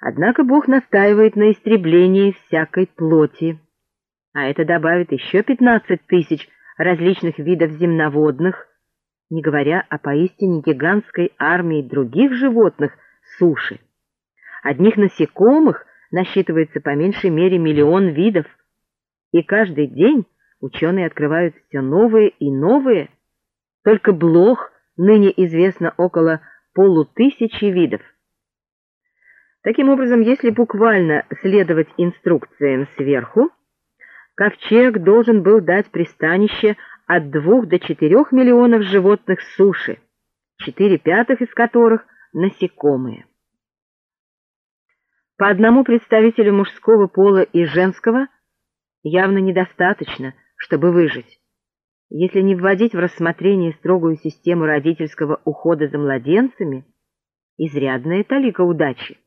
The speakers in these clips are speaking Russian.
Однако Бог настаивает на истреблении всякой плоти, а это добавит еще 15 тысяч различных видов земноводных, не говоря о поистине гигантской армии других животных суши. Одних насекомых насчитывается по меньшей мере миллион видов, и каждый день ученые открывают все новые и новые. Только блох ныне известно около полутысячи видов. Таким образом, если буквально следовать инструкциям сверху, ковчег должен был дать пристанище от двух до четырех миллионов животных суши, четыре пятых из которых — насекомые. По одному представителю мужского пола и женского явно недостаточно, чтобы выжить. Если не вводить в рассмотрение строгую систему родительского ухода за младенцами, изрядная талика удачи,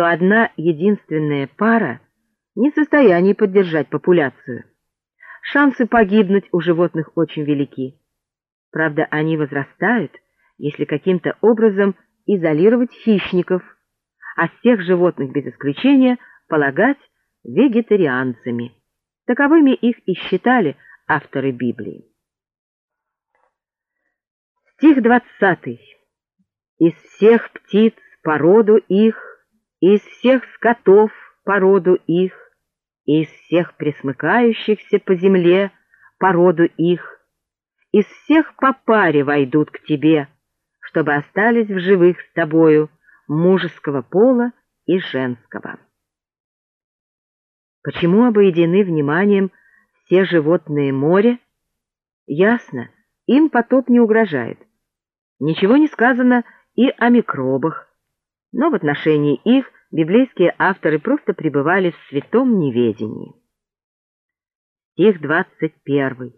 то одна единственная пара не в состоянии поддержать популяцию. Шансы погибнуть у животных очень велики. Правда, они возрастают, если каким-то образом изолировать хищников, а всех животных без исключения полагать вегетарианцами. Таковыми их и считали авторы Библии. Стих 20. Из всех птиц породу их из всех скотов породу их, из всех присмыкающихся по земле породу их, из всех по паре войдут к тебе, чтобы остались в живых с тобою мужеского пола и женского. Почему обойдены вниманием все животные моря? Ясно, им потоп не угрожает. Ничего не сказано и о микробах, но в отношении их библейские авторы просто пребывали в святом неведении. Стих 21.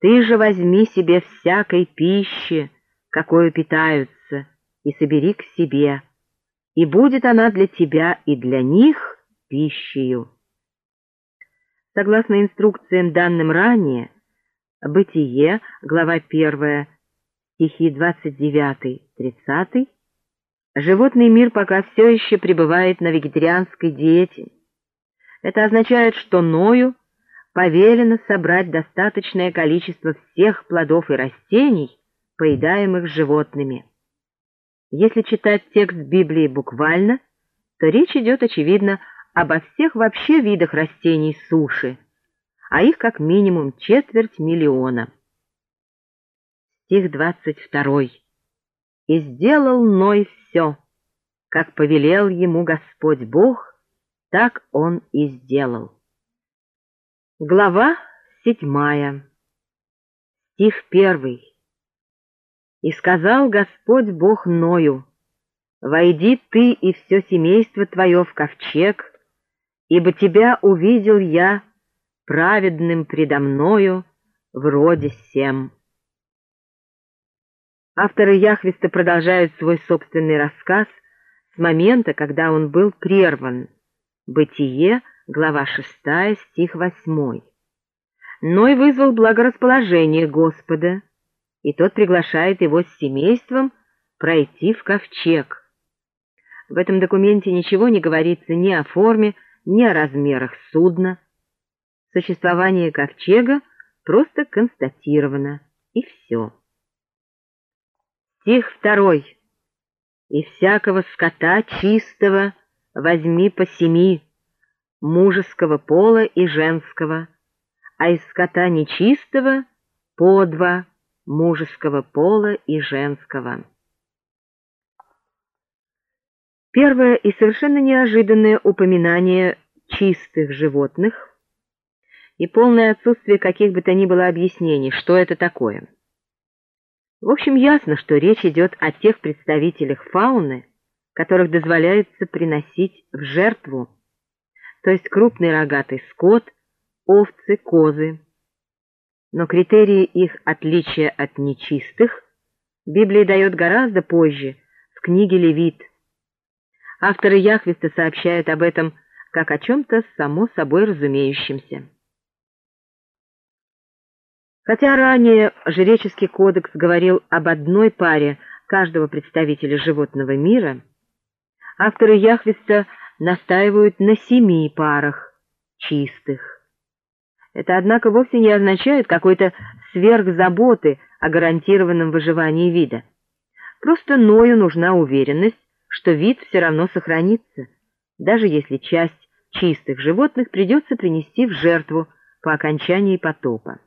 «Ты же возьми себе всякой пищи, какой питаются, и собери к себе, и будет она для тебя и для них пищею». Согласно инструкциям, данным ранее, Бытие, глава 1, стихи 29-30, Животный мир пока все еще пребывает на вегетарианской диете. Это означает, что Ною повелено собрать достаточное количество всех плодов и растений, поедаемых животными. Если читать текст Библии буквально, то речь идет, очевидно, обо всех вообще видах растений суши, а их как минимум четверть миллиона. Стих 22. «И сделал Ной все, как повелел ему Господь Бог, так он и сделал. Глава седьмая, стих первый. «И сказал Господь Бог Ною, «Войди ты и все семейство твое в ковчег, ибо тебя увидел я праведным предо мною в роде сем». Авторы Яхвиста продолжают свой собственный рассказ с момента, когда он был прерван. Бытие, глава 6, стих 8. Ной вызвал благорасположение Господа, и тот приглашает его с семейством пройти в ковчег. В этом документе ничего не говорится ни о форме, ни о размерах судна. Существование ковчега просто констатировано, и все. Стих второй. «И всякого скота чистого возьми по семи, мужеского пола и женского, а из скота нечистого по два мужеского пола и женского». Первое и совершенно неожиданное упоминание чистых животных и полное отсутствие каких бы то ни было объяснений, что это такое – в общем, ясно, что речь идет о тех представителях фауны, которых дозволяется приносить в жертву, то есть крупный рогатый скот, овцы, козы. Но критерии их отличия от нечистых Библия дает гораздо позже, в книге Левит. Авторы Яхвиста сообщают об этом как о чем-то само собой разумеющемся. Хотя ранее жреческий кодекс говорил об одной паре каждого представителя животного мира, Авторы Яхвиста настаивают на семи парах чистых. Это, однако, вовсе не означает какой-то сверхзаботы о гарантированном выживании вида. Просто Ною нужна уверенность, что вид все равно сохранится, даже если часть чистых животных придется принести в жертву по окончании потопа.